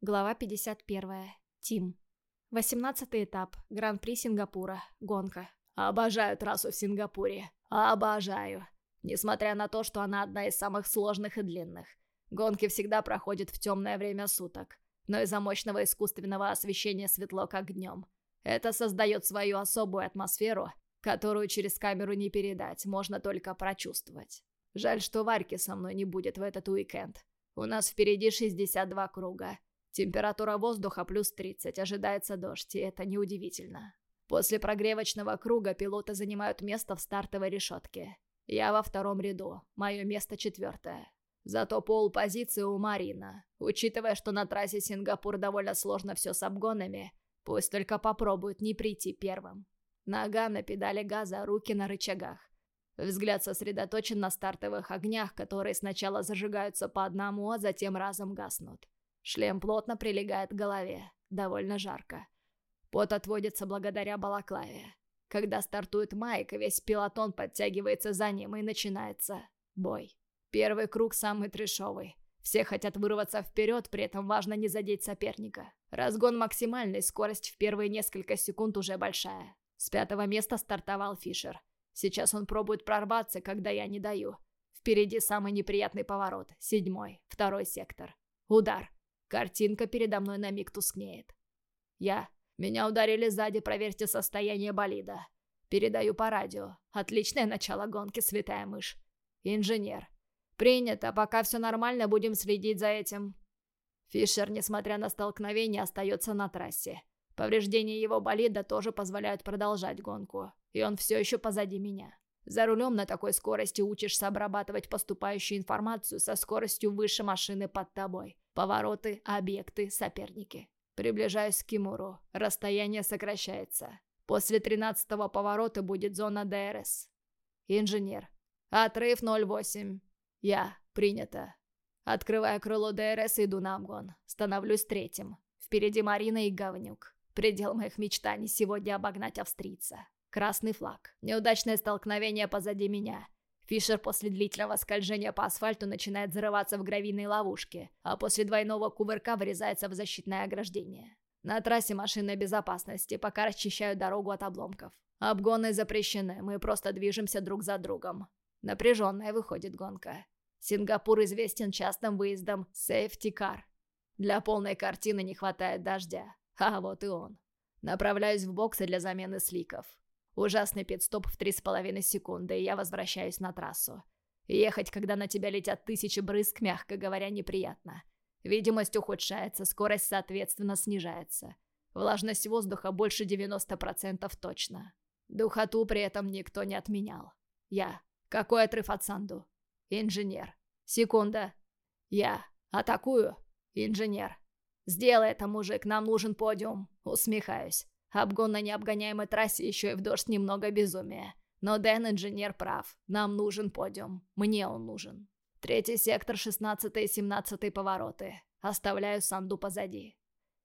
Глава 51. Тим. 18 этап. Гран-при Сингапура. Гонка. Обожаю трассу в Сингапуре. Обожаю. Несмотря на то, что она одна из самых сложных и длинных. Гонки всегда проходят в темное время суток. Но из-за мощного искусственного освещения светло, как днем. Это создает свою особую атмосферу, которую через камеру не передать, можно только прочувствовать. Жаль, что Варьки со мной не будет в этот уикенд. У нас впереди 62 круга. Температура воздуха плюс 30, ожидается дождь, и это неудивительно. После прогревочного круга пилоты занимают место в стартовой решетке. Я во втором ряду, мое место четвертое. Зато пол позиции у Марина. Учитывая, что на трассе Сингапур довольно сложно все с обгонами, пусть только попробуют не прийти первым. Нога на педали газа, руки на рычагах. Взгляд сосредоточен на стартовых огнях, которые сначала зажигаются по одному, а затем разом гаснут. Шлем плотно прилегает к голове, довольно жарко. Пот отводится благодаря балаклаве. Когда стартует Майк, весь пилотон подтягивается за ним и начинается бой. Первый круг самый трешовый. Все хотят вырваться вперед, при этом важно не задеть соперника. Разгон максимальный, скорость в первые несколько секунд уже большая. С пятого места стартовал Фишер. Сейчас он пробует прорваться, когда я не даю. Впереди самый неприятный поворот, седьмой, второй сектор. Удар. Картинка передо мной на миг тускнеет. Я. Меня ударили сзади, проверьте состояние болида. Передаю по радио. Отличное начало гонки, святая мышь. Инженер. Принято, пока все нормально, будем следить за этим. Фишер, несмотря на столкновение, остается на трассе. Повреждения его болида тоже позволяют продолжать гонку, и он все еще позади меня. За рулем на такой скорости учишься обрабатывать поступающую информацию со скоростью выше машины под тобой. Повороты, объекты, соперники. Приближаюсь к Кимуру. Расстояние сокращается. После тринадцатого поворота будет зона ДРС. Инженер. Отрыв 0,8. Я. Принято. Открываю крыло ДРС иду на обгон. Становлюсь третьим. Впереди Марина и Говнюк. Предел моих мечтаний сегодня обогнать австрийца. Красный флаг. Неудачное столкновение позади меня. Фишер после длительного скольжения по асфальту начинает зарываться в гравийной ловушке, а после двойного кувырка врезается в защитное ограждение. На трассе машины безопасности пока расчищают дорогу от обломков. Обгоны запрещены, мы просто движемся друг за другом. Напряженная выходит гонка. Сингапур известен частым выездом safety car. Для полной картины не хватает дождя. А вот и он. Направляюсь в боксы для замены сликов. Ужасный пит-стоп в 3,5 секунды, и я возвращаюсь на трассу. Ехать, когда на тебя летят тысячи брызг, мягко говоря, неприятно. Видимость ухудшается, скорость, соответственно, снижается. Влажность воздуха больше 90% точно. Духоту при этом никто не отменял. Я. Какой отрыв от Санду? Инженер. Секунда. Я. Атакую. Инженер. Сделай это, мужик, нам нужен подиум. Усмехаюсь. Обгон на необгоняемой трассе еще и в дождь немного безумия. Но Дэн инженер прав. Нам нужен подиум. Мне он нужен. Третий сектор, 16 и 17 повороты. Оставляю Санду позади.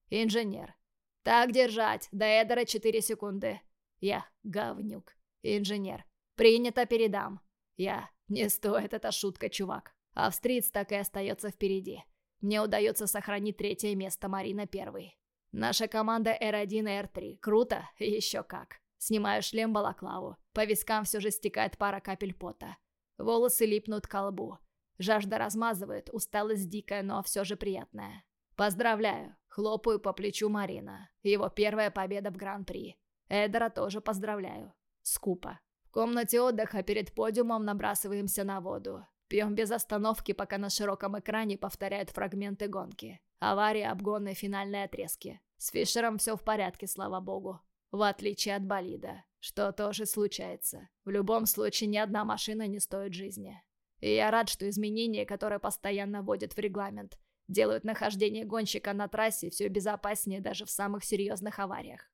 Инженер. Так держать. До Эдера 4 секунды. Я. Говнюк. Инженер. Принято, передам. Я. Не стоит, это шутка, чувак. Австриец так и остается впереди. Мне удается сохранить третье место, Марина первый. Наша команда R1 и R3. Круто? Еще как. Снимаю шлем балаклаву. По вискам все же стекает пара капель пота. Волосы липнут к лбу. Жажда размазывает, усталость дикая, но все же приятная. Поздравляю. Хлопаю по плечу Марина. Его первая победа в Гран-при. Эдера тоже поздравляю. Скупо. В комнате отдыха перед подиумом набрасываемся на воду. Пьем без остановки, пока на широком экране повторяют фрагменты гонки. Авария, обгоны, финальные отрезки. С Фишером все в порядке, слава богу. В отличие от болида, что тоже случается. В любом случае, ни одна машина не стоит жизни. И я рад, что изменения, которые постоянно вводят в регламент, делают нахождение гонщика на трассе все безопаснее даже в самых серьезных авариях.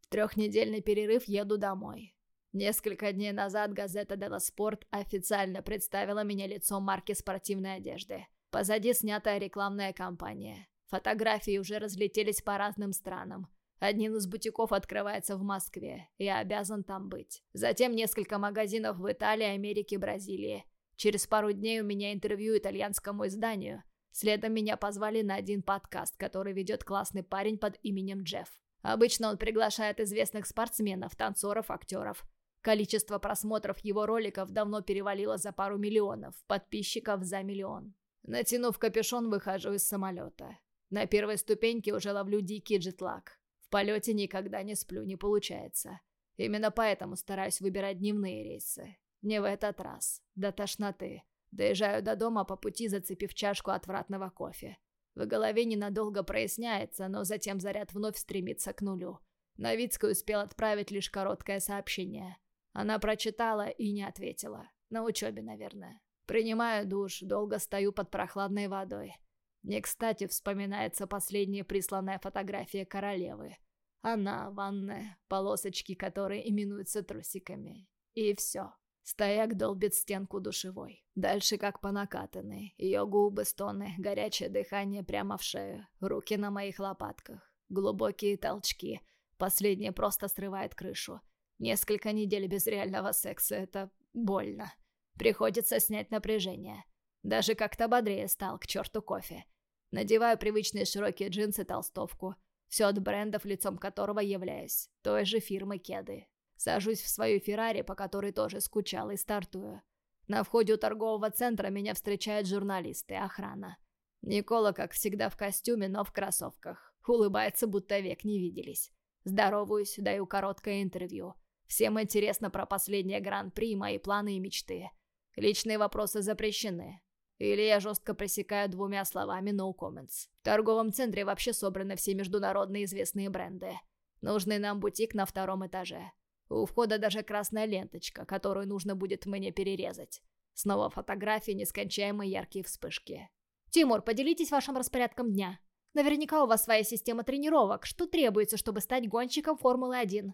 В трехнедельный перерыв еду домой. Несколько дней назад газета «Делла Спорт» официально представила меня лицом марки спортивной одежды. Позади снятая рекламная кампания. Фотографии уже разлетелись по разным странам. Один из бутиков открывается в Москве. Я обязан там быть. Затем несколько магазинов в Италии, Америке, Бразилии. Через пару дней у меня интервью итальянскому изданию. Следом меня позвали на один подкаст, который ведет классный парень под именем Джефф. Обычно он приглашает известных спортсменов, танцоров, актеров. Количество просмотров его роликов давно перевалило за пару миллионов, подписчиков за миллион. Натянув капюшон, выхожу из самолета. На первой ступеньке уже ловлю дикий джетлаг. В полете никогда не сплю, не получается. Именно поэтому стараюсь выбирать дневные рейсы. Не в этот раз. До тошноты. Доезжаю до дома по пути, зацепив чашку отвратного кофе. В голове ненадолго проясняется, но затем заряд вновь стремится к нулю. Новицкая успел отправить лишь короткое сообщение. Она прочитала и не ответила. На учебе, наверное. Принимаю душ, долго стою под прохладной водой. Не кстати вспоминается последняя присланная фотография королевы. Она, ванная, полосочки, которые именуются трусиками. И все. Стояк долбит стенку душевой. Дальше как по накатанной. Ее губы, стоны, горячее дыхание прямо в шею. Руки на моих лопатках. Глубокие толчки. Последнее просто срывает крышу. Несколько недель без реального секса — это больно. Приходится снять напряжение. Даже как-то бодрее стал, к черту кофе. Надеваю привычные широкие джинсы толстовку. Все от брендов, лицом которого являюсь. Той же фирмы кеды. Сажусь в свою Феррари, по которой тоже скучал, и стартую. На входе у торгового центра меня встречают журналисты, охрана. Никола, как всегда, в костюме, но в кроссовках. Улыбается, будто век не виделись. Здороваюсь, даю короткое интервью. Всем интересно про последнее гран-при, мои планы и мечты. Личные вопросы запрещены. Или я жестко пресекаю двумя словами «no comments». В торговом центре вообще собраны все международно известные бренды. Нужный нам бутик на втором этаже. У входа даже красная ленточка, которую нужно будет мне перерезать. Снова фотографии, нескончаемые яркие вспышки. «Тимур, поделитесь вашим распорядком дня. Наверняка у вас своя система тренировок. Что требуется, чтобы стать гонщиком Формулы-1?»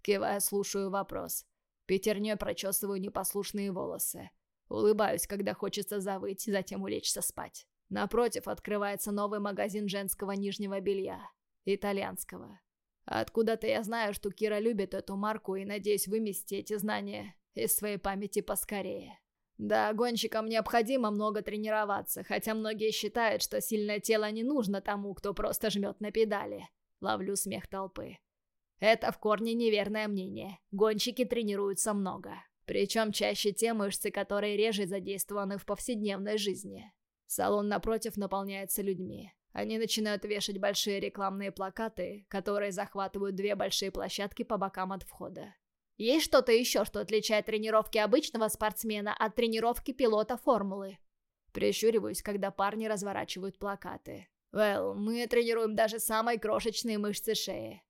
Кивая, слушаю вопрос. Пятерней прочесываю непослушные волосы. Улыбаюсь, когда хочется завыть, затем улечься спать. Напротив открывается новый магазин женского нижнего белья. Итальянского. Откуда-то я знаю, что Кира любит эту марку и надеюсь вымести эти знания из своей памяти поскорее. Да, гонщикам необходимо много тренироваться, хотя многие считают, что сильное тело не нужно тому, кто просто жмет на педали. Ловлю смех толпы. Это в корне неверное мнение. Гонщики тренируются много. Причем чаще те мышцы, которые реже задействованы в повседневной жизни. Салон напротив наполняется людьми. Они начинают вешать большие рекламные плакаты, которые захватывают две большие площадки по бокам от входа. Есть что-то еще, что отличает тренировки обычного спортсмена от тренировки пилота формулы? Прищуриваюсь, когда парни разворачивают плакаты. Well, мы тренируем даже самые крошечные мышцы шеи.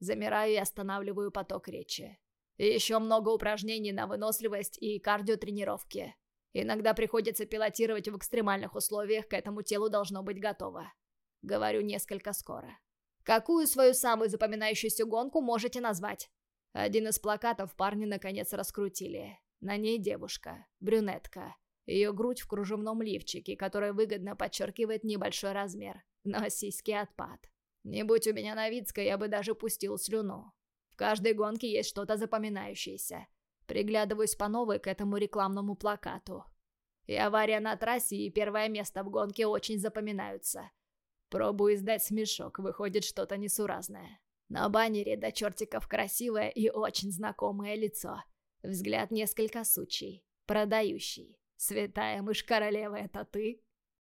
Замираю и останавливаю поток речи. Еще много упражнений на выносливость и кардиотренировки. Иногда приходится пилотировать в экстремальных условиях, к этому телу должно быть готово. Говорю несколько скоро. Какую свою самую запоминающуюся гонку можете назвать? Один из плакатов парни наконец раскрутили. На ней девушка, брюнетка. Ее грудь в кружевном лифчике, который выгодно подчеркивает небольшой размер, но сиськи отпад. Не будь у меня Новицкая, я бы даже пустил слюну. В каждой гонке есть что-то запоминающееся. Приглядываюсь по новой к этому рекламному плакату. И авария на трассе, и первое место в гонке очень запоминаются. Пробую издать смешок, выходит что-то несуразное. На баннере до чертиков красивое и очень знакомое лицо. Взгляд несколько сучий. Продающий. Святая мышь королева, это ты?